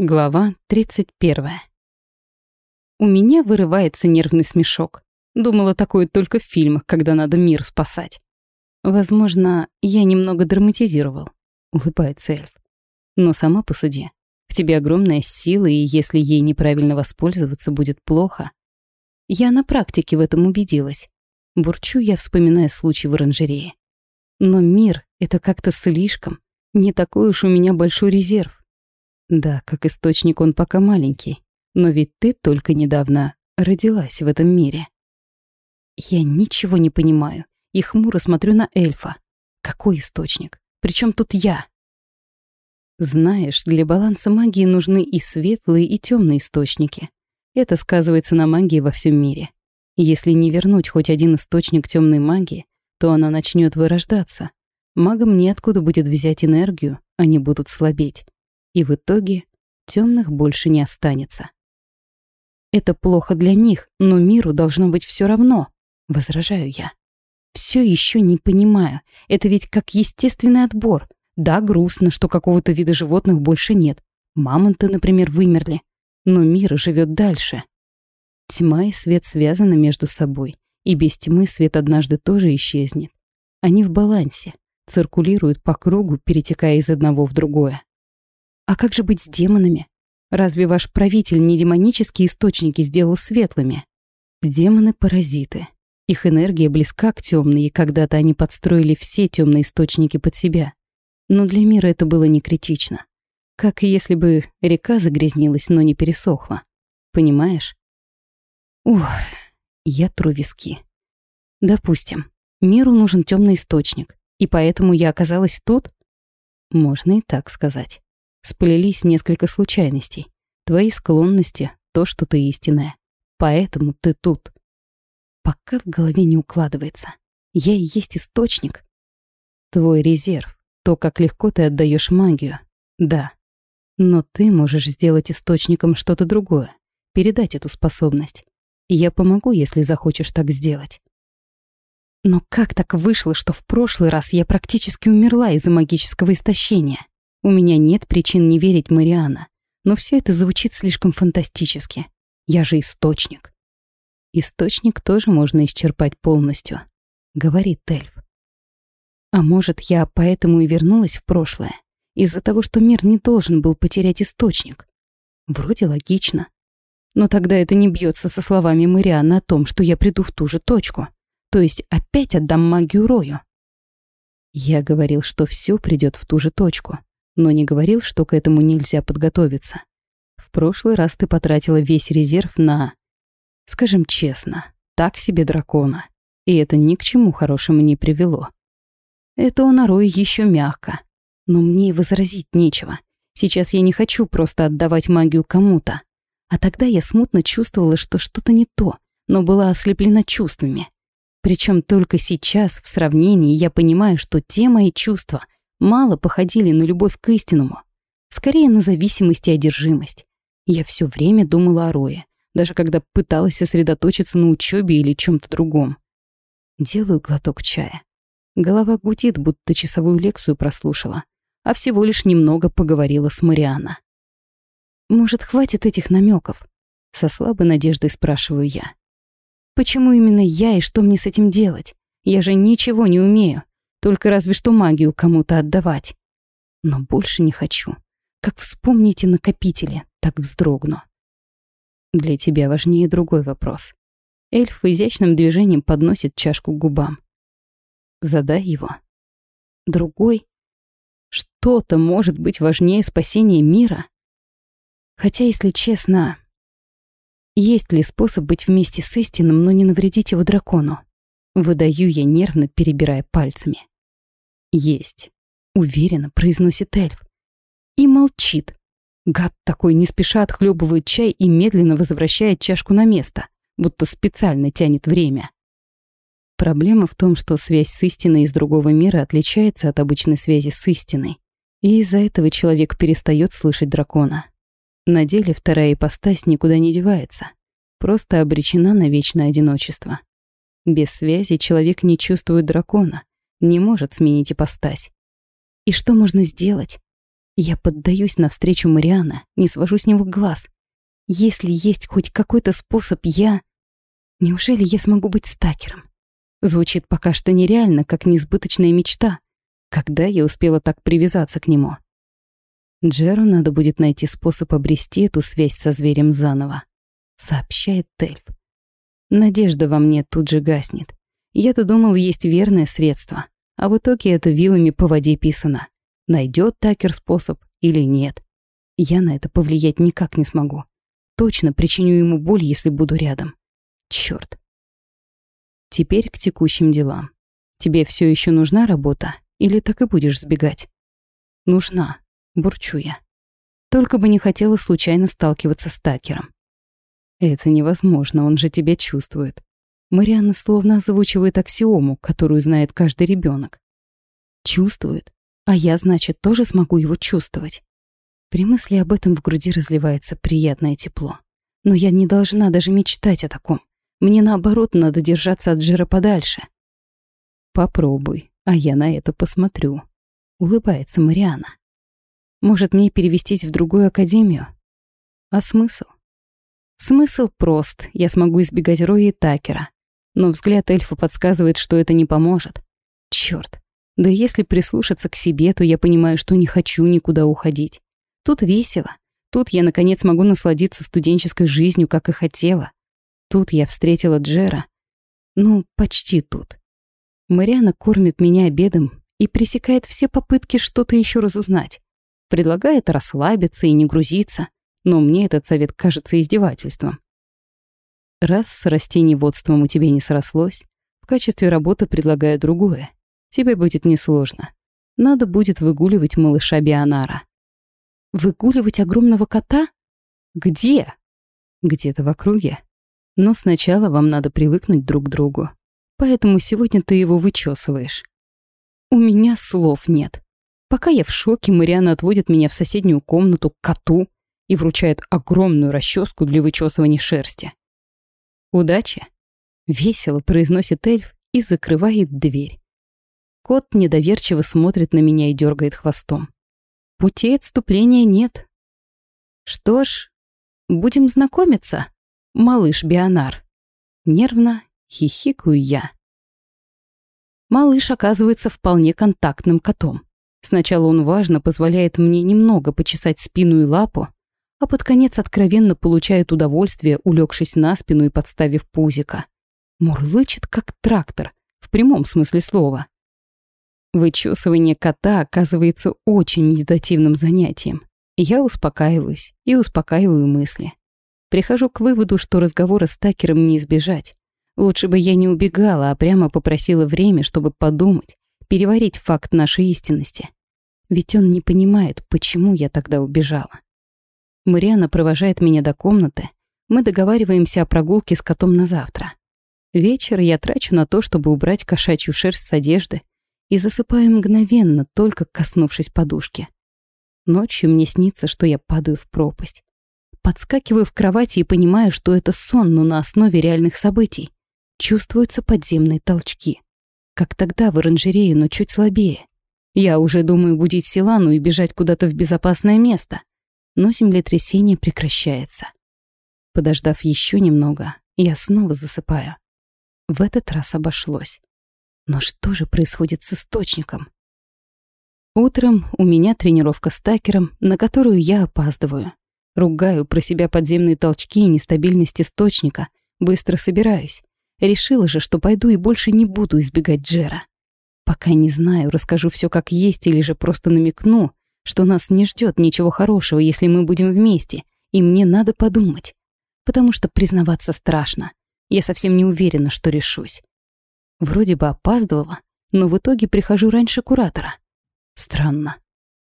Глава 31. У меня вырывается нервный смешок. Думала, такое только в фильмах, когда надо мир спасать. Возможно, я немного драматизировал, улыбается эльф. Но сама посуди. В тебе огромная сила, и если ей неправильно воспользоваться, будет плохо. Я на практике в этом убедилась. Бурчу я, вспоминая случай в оранжерее. Но мир — это как-то слишком. Не такой уж у меня большой резерв. Да, как источник он пока маленький. Но ведь ты только недавно родилась в этом мире. Я ничего не понимаю и хмуро смотрю на эльфа. Какой источник? Причем тут я? Знаешь, для баланса магии нужны и светлые, и темные источники. Это сказывается на магии во всем мире. Если не вернуть хоть один источник темной магии, то она начнет вырождаться. Магам неоткуда будет взять энергию, они будут слабеть и в итоге темных больше не останется. Это плохо для них, но миру должно быть все равно, возражаю я. Все еще не понимаю. Это ведь как естественный отбор. Да, грустно, что какого-то вида животных больше нет. Мамонты, например, вымерли. Но мир живет дальше. Тьма и свет связаны между собой. И без тьмы свет однажды тоже исчезнет. Они в балансе, циркулируют по кругу, перетекая из одного в другое. А как же быть с демонами? Разве ваш правитель не демонические источники сделал светлыми? Демоны — паразиты. Их энергия близка к темной, и когда-то они подстроили все темные источники под себя. Но для мира это было не критично. Как если бы река загрязнилась, но не пересохла. Понимаешь? Ух, я тру виски. Допустим, миру нужен темный источник, и поэтому я оказалась тут? Можно и так сказать сплелись несколько случайностей. Твои склонности, то, что ты истинная. Поэтому ты тут. Пока в голове не укладывается. Я и есть источник. Твой резерв, то, как легко ты отдаешь магию. Да. Но ты можешь сделать источником что-то другое, передать эту способность. Я помогу, если захочешь так сделать. Но как так вышло, что в прошлый раз я практически умерла из-за магического истощения? У меня нет причин не верить Мариана, но все это звучит слишком фантастически. Я же источник. Источник тоже можно исчерпать полностью, говорит эльф. А может, я поэтому и вернулась в прошлое, из-за того, что мир не должен был потерять источник. Вроде логично. Но тогда это не бьется со словами Мариана о том, что я приду в ту же точку. То есть опять отдам магию Рою. Я говорил, что все придет в ту же точку но не говорил, что к этому нельзя подготовиться. В прошлый раз ты потратила весь резерв на... Скажем честно, так себе дракона. И это ни к чему хорошему не привело. Это у Нарой еще мягко. Но мне возразить нечего. Сейчас я не хочу просто отдавать магию кому-то. А тогда я смутно чувствовала, что что-то не то, но была ослеплена чувствами. Причем только сейчас, в сравнении, я понимаю, что те мои чувства — мало походили на любовь к истинному. Скорее, на зависимость и одержимость. Я все время думала о Рое, даже когда пыталась сосредоточиться на учебе или чем-то другом. Делаю глоток чая. Голова гудит, будто часовую лекцию прослушала, а всего лишь немного поговорила с Мариана. «Может, хватит этих намеков? Со слабой надеждой спрашиваю я. «Почему именно я и что мне с этим делать? Я же ничего не умею. Только разве что магию кому-то отдавать. Но больше не хочу. Как вспомните накопители, так вздрогну. Для тебя важнее другой вопрос. Эльф изящным движением подносит чашку к губам. Задай его. Другой? Что-то может быть важнее спасения мира? Хотя, если честно, есть ли способ быть вместе с истинным, но не навредить его дракону? Выдаю я нервно, перебирая пальцами. «Есть», — уверенно произносит эльф. И молчит. Гад такой не спеша отхлебывает чай и медленно возвращает чашку на место, будто специально тянет время. Проблема в том, что связь с истиной из другого мира отличается от обычной связи с истиной. И из-за этого человек перестает слышать дракона. На деле вторая ипостась никуда не девается. Просто обречена на вечное одиночество. Без связи человек не чувствует дракона, не может сменить ипостась. И что можно сделать? Я поддаюсь навстречу Мариана, не свожу с него глаз. Если есть хоть какой-то способ, я... Неужели я смогу быть стакером? Звучит пока что нереально, как несбыточная мечта. Когда я успела так привязаться к нему? Джеру надо будет найти способ обрести эту связь со зверем заново, сообщает Тельф. Надежда во мне тут же гаснет. Я-то думал, есть верное средство, а в итоге это вилами по воде писано. Найдет Такер способ или нет. Я на это повлиять никак не смогу. Точно причиню ему боль, если буду рядом. Чёрт. Теперь к текущим делам. Тебе все еще нужна работа или так и будешь сбегать? Нужна, бурчу я. Только бы не хотела случайно сталкиваться с Такером. Это невозможно, он же тебя чувствует. Марианна словно озвучивает аксиому, которую знает каждый ребенок. Чувствует, а я, значит, тоже смогу его чувствовать. При мысли об этом в груди разливается приятное тепло. Но я не должна даже мечтать о таком. Мне наоборот надо держаться от жира подальше. Попробуй, а я на это посмотрю. Улыбается Мариана. Может, мне перевестись в другую академию? А смысл? Смысл прост. Я смогу избегать Роя и Такера. Но взгляд эльфа подсказывает, что это не поможет. Чёрт. Да если прислушаться к себе, то я понимаю, что не хочу никуда уходить. Тут весело. Тут я, наконец, могу насладиться студенческой жизнью, как и хотела. Тут я встретила Джера. Ну, почти тут. Мариана кормит меня обедом и пресекает все попытки что-то еще разузнать. Предлагает расслабиться и не грузиться, но мне этот совет кажется издевательством. Раз с растениеводством у тебя не срослось, в качестве работы предлагаю другое. Тебе будет несложно. Надо будет выгуливать малыша Бионара. Выгуливать огромного кота? Где? Где-то в округе. Но сначала вам надо привыкнуть друг к другу. Поэтому сегодня ты его вычесываешь. У меня слов нет. Пока я в шоке, Мариана отводит меня в соседнюю комнату к коту и вручает огромную расческу для вычесывания шерсти. «Удачи!» — весело произносит эльф и закрывает дверь. Кот недоверчиво смотрит на меня и дергает хвостом. Путей отступления нет. Что ж, будем знакомиться, малыш Бионар. Нервно хихикаю я. Малыш оказывается вполне контактным котом. Сначала он важно позволяет мне немного почесать спину и лапу, а под конец откровенно получает удовольствие, улегшись на спину и подставив пузика. Мурлычет, как трактор, в прямом смысле слова. Вычесывание кота оказывается очень медитативным занятием. Я успокаиваюсь и успокаиваю мысли. Прихожу к выводу, что разговора с Такером не избежать. Лучше бы я не убегала, а прямо попросила время, чтобы подумать, переварить факт нашей истинности. Ведь он не понимает, почему я тогда убежала. Мариана провожает меня до комнаты. Мы договариваемся о прогулке с котом на завтра. Вечер я трачу на то, чтобы убрать кошачью шерсть с одежды, и засыпаю мгновенно, только коснувшись подушки. Ночью мне снится, что я падаю в пропасть. Подскакиваю в кровати и понимаю, что это сон, но на основе реальных событий. Чувствуются подземные толчки. Как тогда в оранжерее, но чуть слабее. Я уже думаю будить Силану и бежать куда-то в безопасное место. Но землетрясение прекращается. Подождав еще немного, я снова засыпаю. В этот раз обошлось. Но что же происходит с источником? Утром у меня тренировка с Такером, на которую я опаздываю. Ругаю про себя подземные толчки и нестабильность источника. Быстро собираюсь. Решила же, что пойду и больше не буду избегать Джера. Пока не знаю, расскажу все как есть или же просто намекну, что нас не ждет ничего хорошего, если мы будем вместе, и мне надо подумать. Потому что признаваться страшно. Я совсем не уверена, что решусь. Вроде бы опаздывала, но в итоге прихожу раньше куратора. Странно.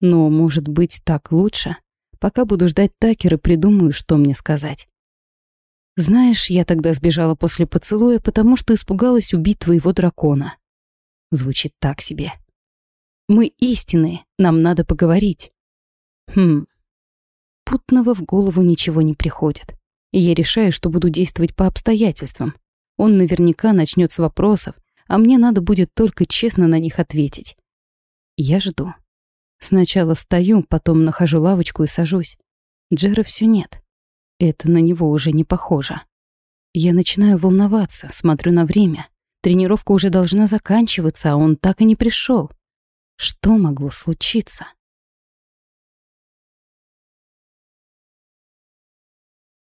Но, может быть, так лучше? Пока буду ждать Такера, придумаю, что мне сказать. Знаешь, я тогда сбежала после поцелуя, потому что испугалась убить твоего дракона. Звучит так себе. Мы истинные, нам надо поговорить. Хм. Путного в голову ничего не приходит. Я решаю, что буду действовать по обстоятельствам. Он наверняка начнет с вопросов, а мне надо будет только честно на них ответить. Я жду. Сначала стою, потом нахожу лавочку и сажусь. Джера все нет. Это на него уже не похоже. Я начинаю волноваться, смотрю на время. Тренировка уже должна заканчиваться, а он так и не пришел. Что могло случиться?